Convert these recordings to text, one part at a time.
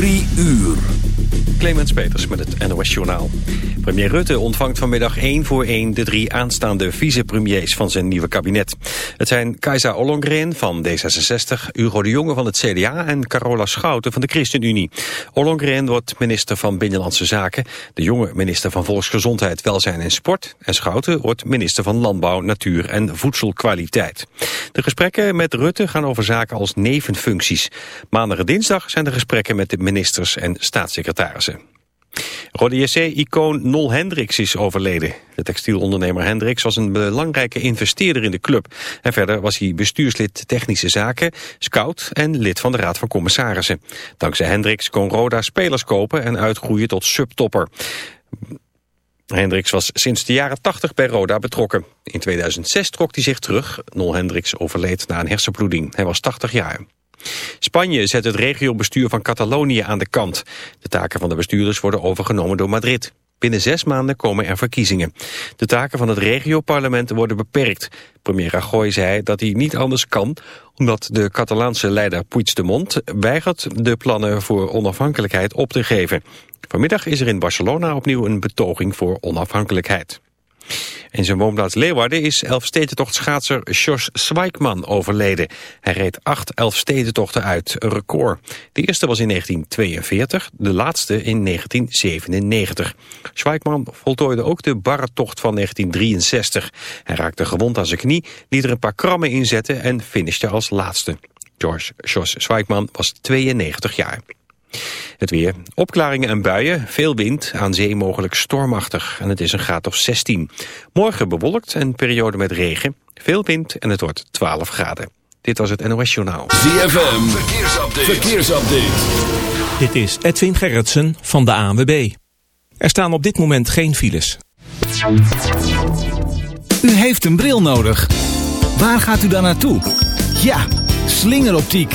Drie uur. Clemens Peters met het NOS Journaal. Premier Rutte ontvangt vanmiddag één voor één de drie aanstaande vicepremiers van zijn nieuwe kabinet. Het zijn Kajsa Ollongren van D66, Hugo de Jonge van het CDA en Carola Schouten van de ChristenUnie. Ollongren wordt minister van Binnenlandse Zaken, de Jonge minister van Volksgezondheid, Welzijn en Sport en Schouten wordt minister van Landbouw, Natuur en Voedselkwaliteit. De gesprekken met Rutte gaan over zaken als nevenfuncties. Maandag en dinsdag zijn de gesprekken met de ministers en staatssecretarissen. Rode JC-icoon Nol Hendricks is overleden. De textielondernemer Hendricks was een belangrijke investeerder in de club. En verder was hij bestuurslid technische zaken, scout en lid van de Raad van Commissarissen. Dankzij Hendricks kon Roda spelers kopen en uitgroeien tot subtopper. Hendricks was sinds de jaren 80 bij Roda betrokken. In 2006 trok hij zich terug. Nol Hendricks overleed na een hersenbloeding. Hij was 80 jaar. Spanje zet het regiobestuur van Catalonië aan de kant. De taken van de bestuurders worden overgenomen door Madrid. Binnen zes maanden komen er verkiezingen. De taken van het regioparlement worden beperkt. Premier Rajoy zei dat hij niet anders kan... omdat de Catalaanse leider Puigdemont weigert de plannen voor onafhankelijkheid op te geven. Vanmiddag is er in Barcelona opnieuw een betoging voor onafhankelijkheid. In zijn woonplaats Leeuwarden is Elfstedentocht-schaatser Zwijkman overleden. Hij reed acht Elfstedentochten uit, een record. De eerste was in 1942, de laatste in 1997. Zwijkman voltooide ook de barretocht van 1963. Hij raakte gewond aan zijn knie, liet er een paar krammen in zetten en finishte als laatste. George Zwijkman was 92 jaar. Het weer. Opklaringen en buien, veel wind, aan zee mogelijk stormachtig. En het is een graad of 16. Morgen bewolkt en periode met regen. Veel wind en het wordt 12 graden. Dit was het NOS Journaal. ZFM, verkeersupdate. verkeersupdate. Dit is Edwin Gerritsen van de ANWB. Er staan op dit moment geen files. U heeft een bril nodig. Waar gaat u dan naartoe? Ja, slingeroptiek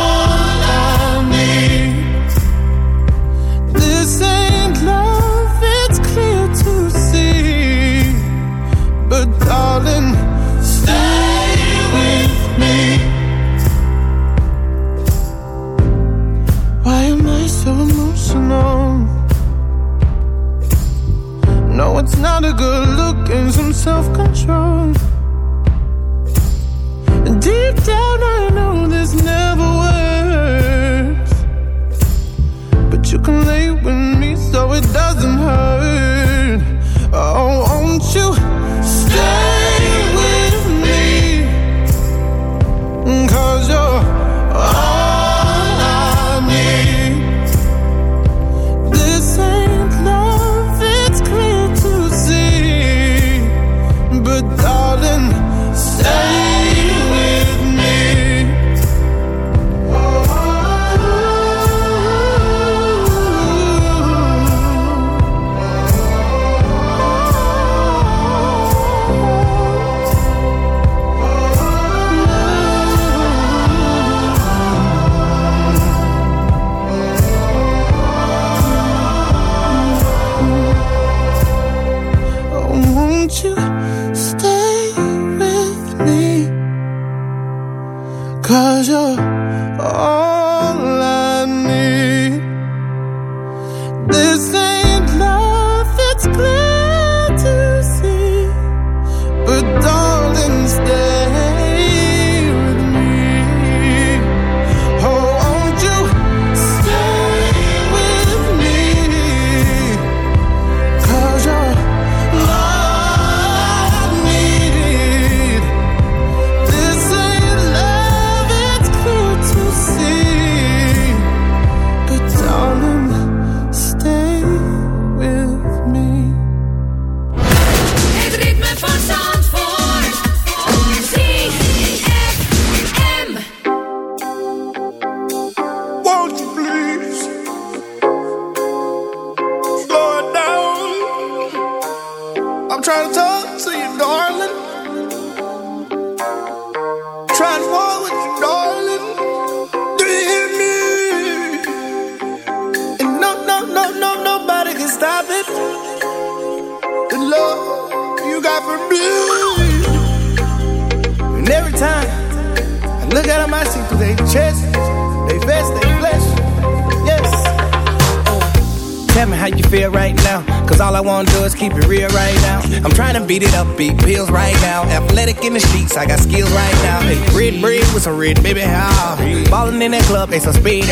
not a good look and some self control. Deep down, I know this never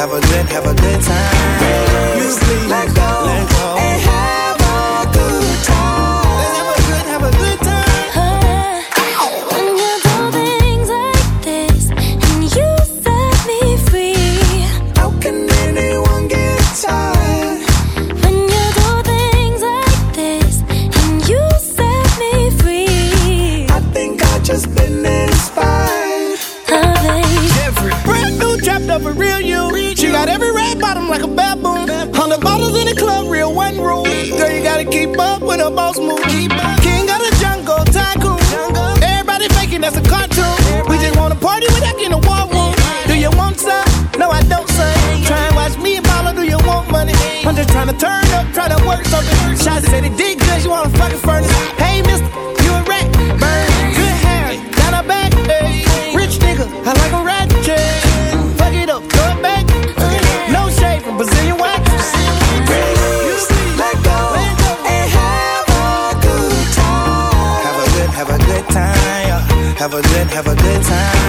Have a good, have a good time. You please Let go, let Tryna turn up, tryna work something. Shots said he did good, you wanna fucking furnace. Hey, mister, you a rat. Burn, good hair, got a back. Hey. Rich nigga, I like a rat. Fuck it up, throw it back. No shade from Brazilian wax. Let go and have a good time. Have a good, have a good time. Have a good, have a good time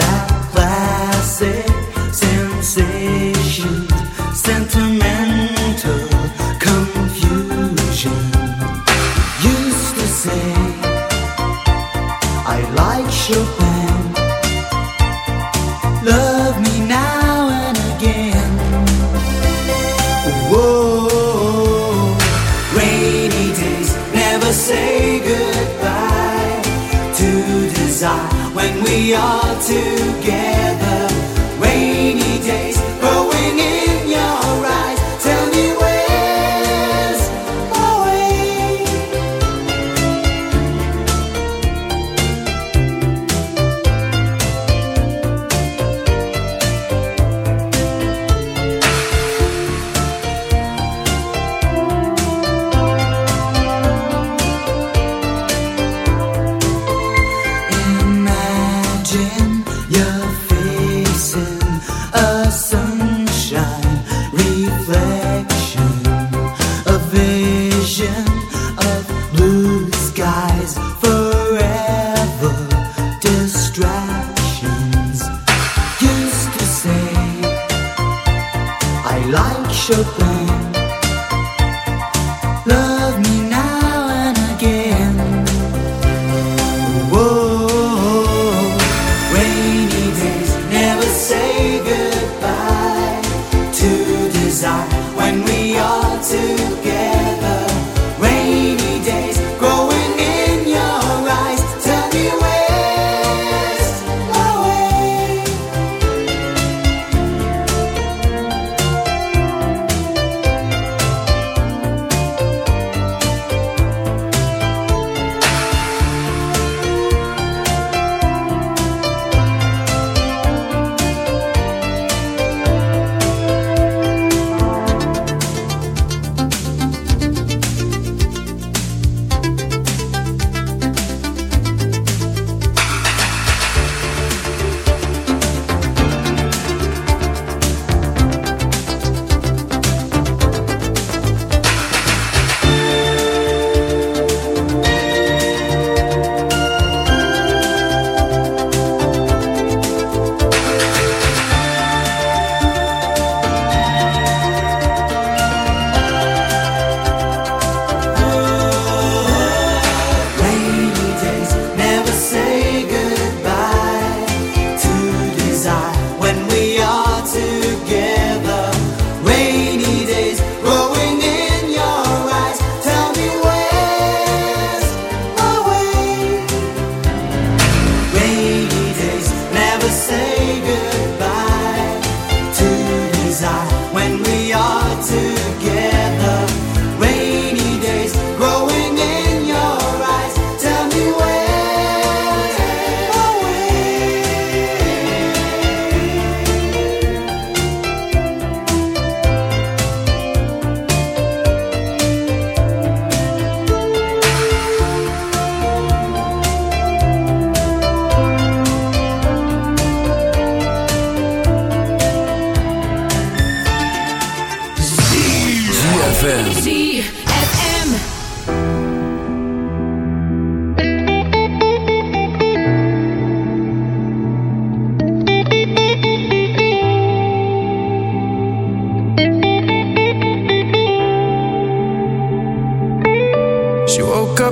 that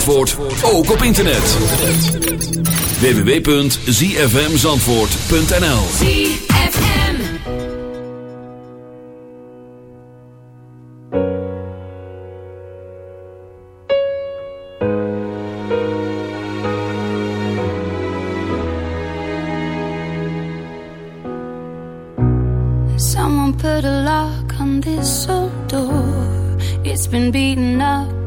Zandvoort, ook op internet. www.zfmzandvoort.nl ZFM. Someone put a lock on this old door. It's been beaten up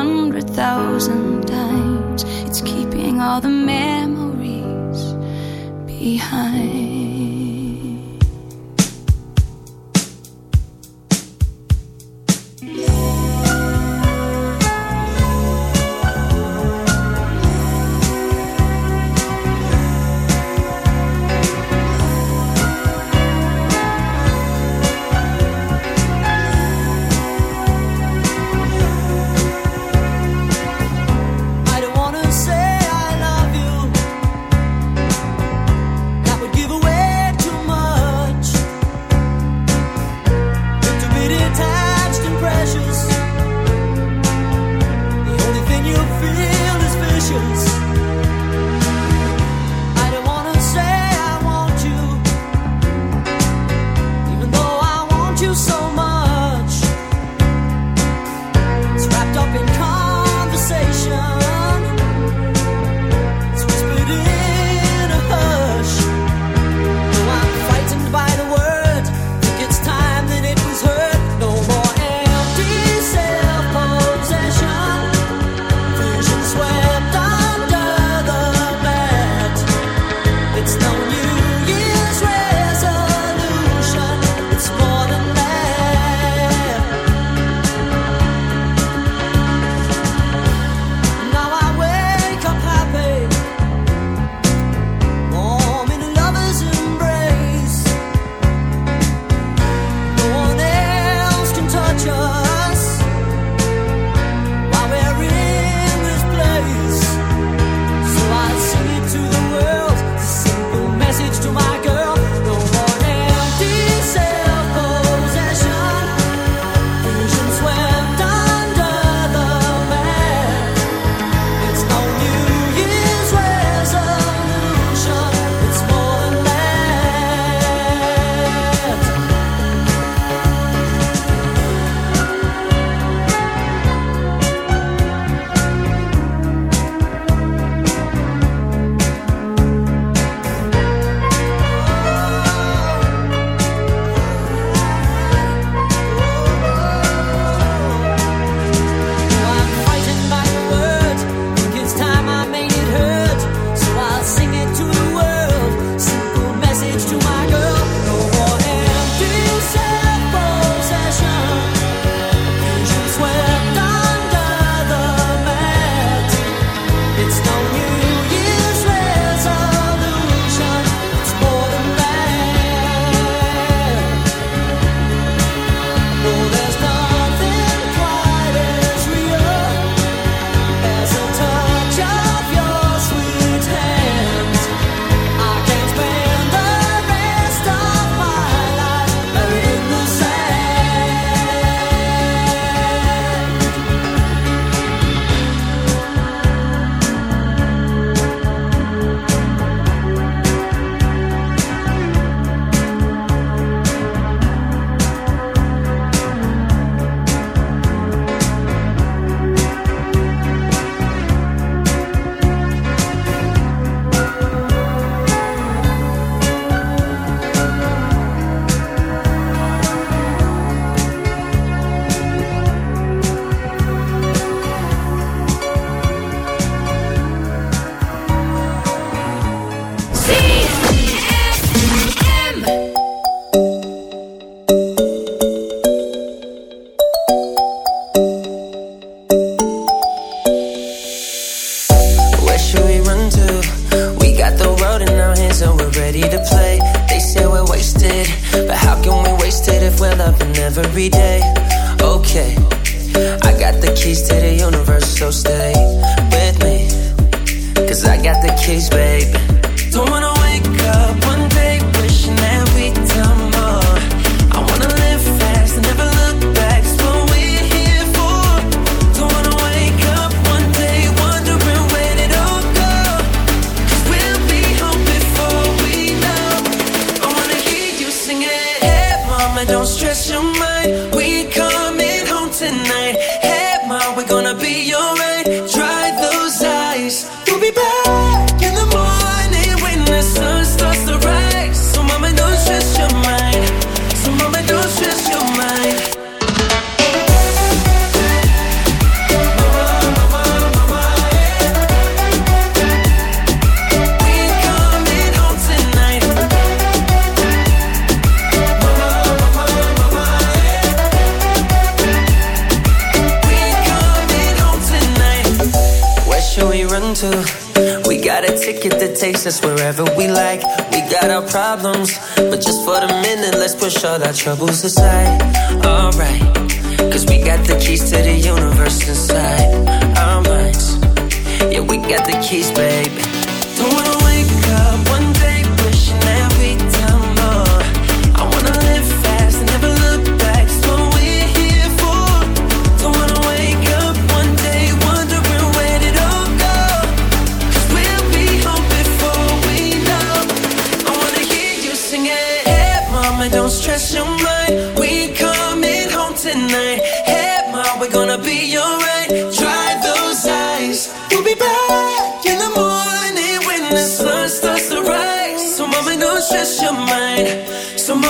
hundred thousand our. Alright, cause we got the keys to the universe inside our minds. Yeah, we got the keys, baby. Don't wanna wake up one day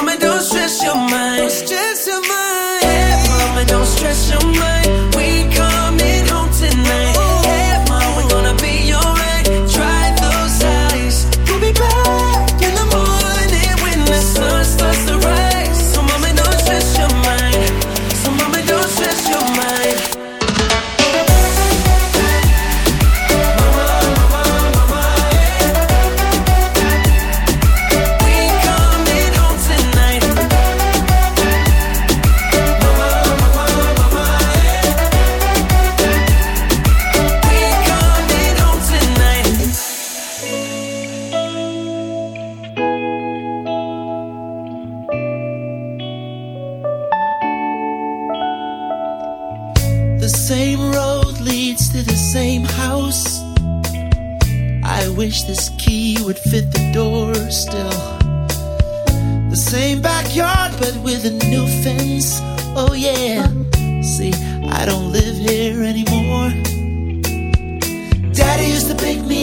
So, mama,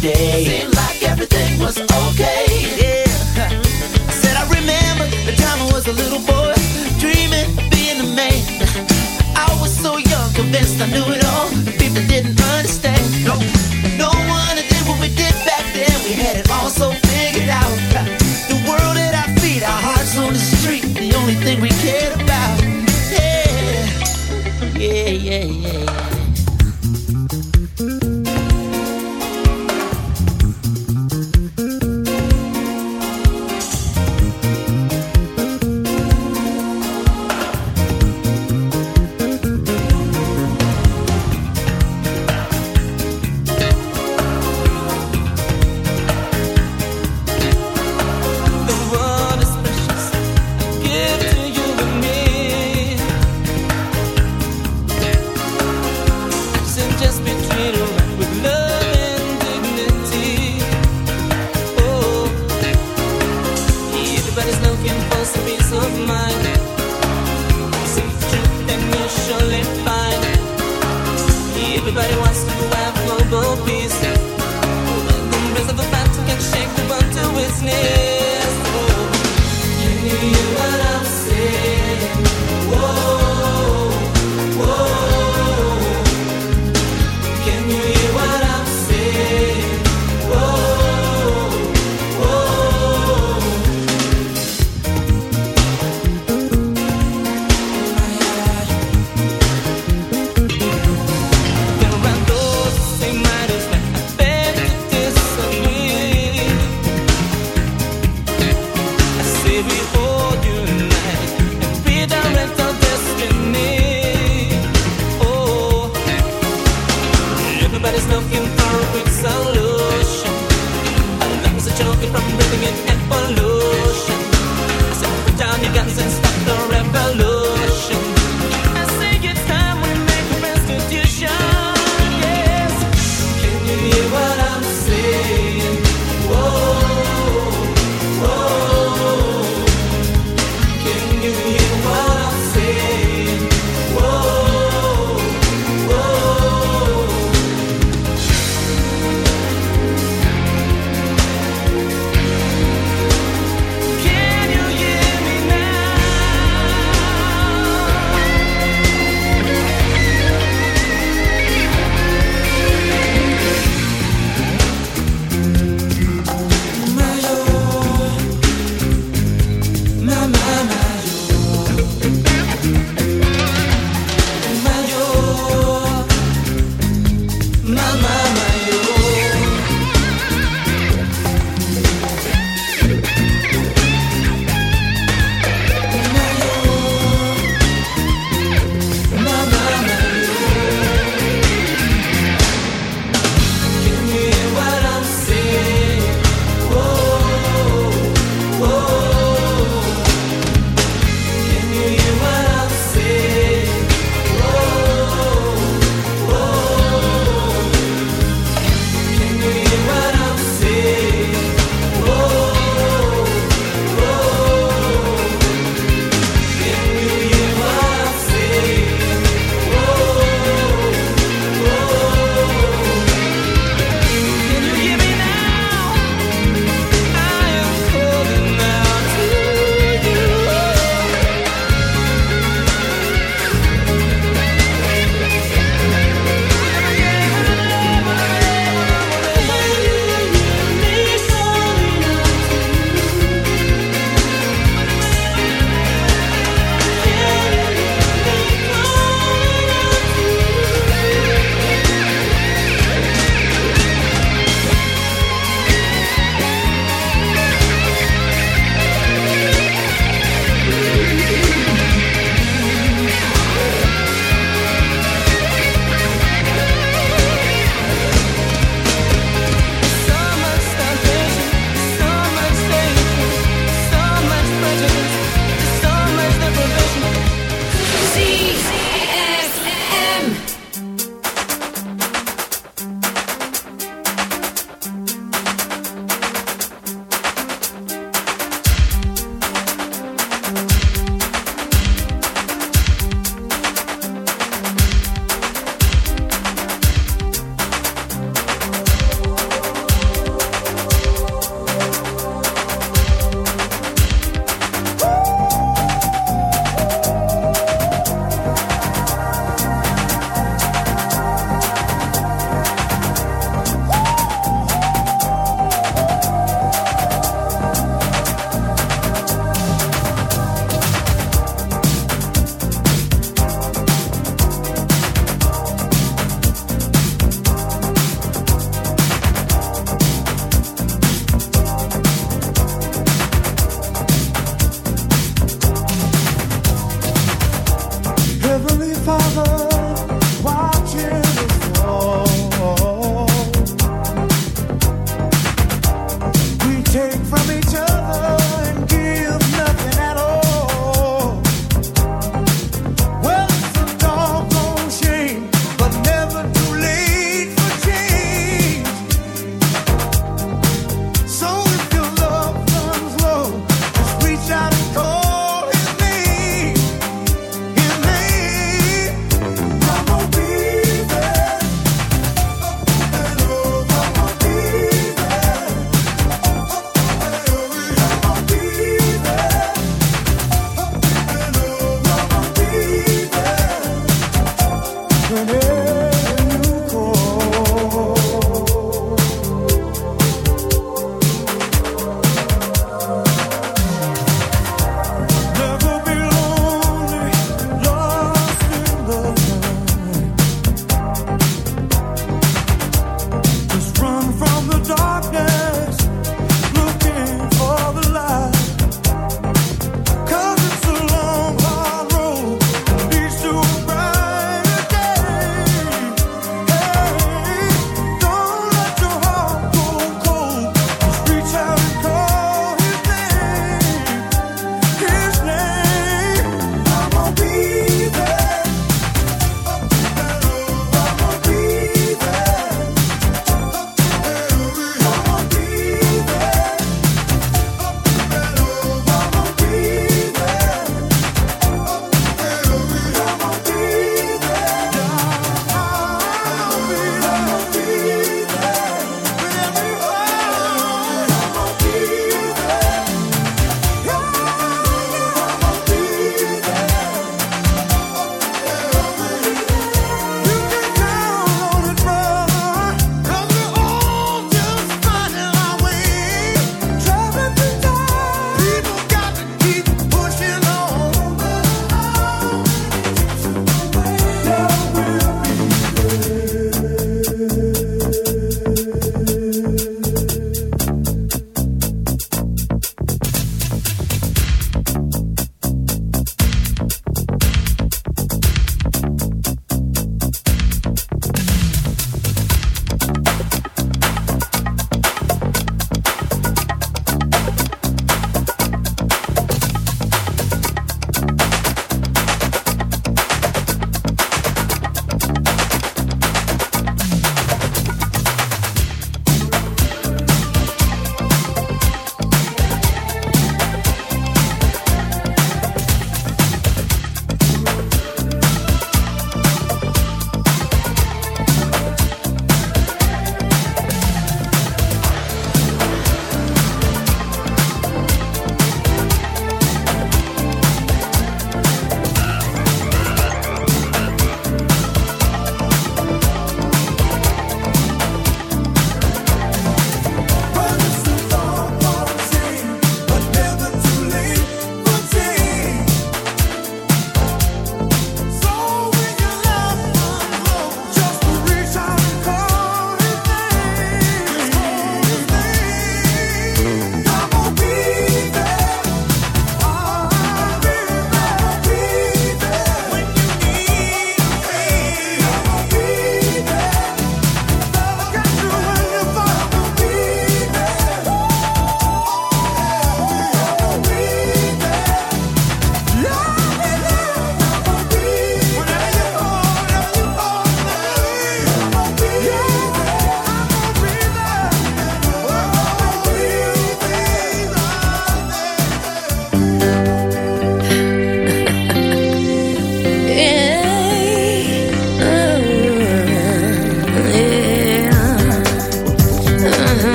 day. Seemed like everything was okay. Yeah. I said I remember the time I was a little boy, dreaming being a man. I was so young, convinced I knew it all. People didn't understand. No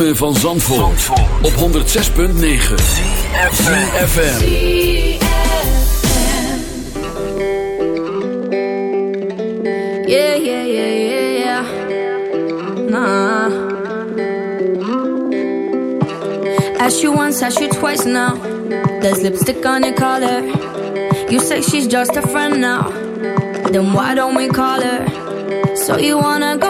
van Zandvoort, op 106.9 FM. Yeah, yeah, yeah, yeah, yeah. Nah. As you once, as you twice now. There's lipstick on your collar. You say she's just a friend now. Then why don't we call her? So you wanna go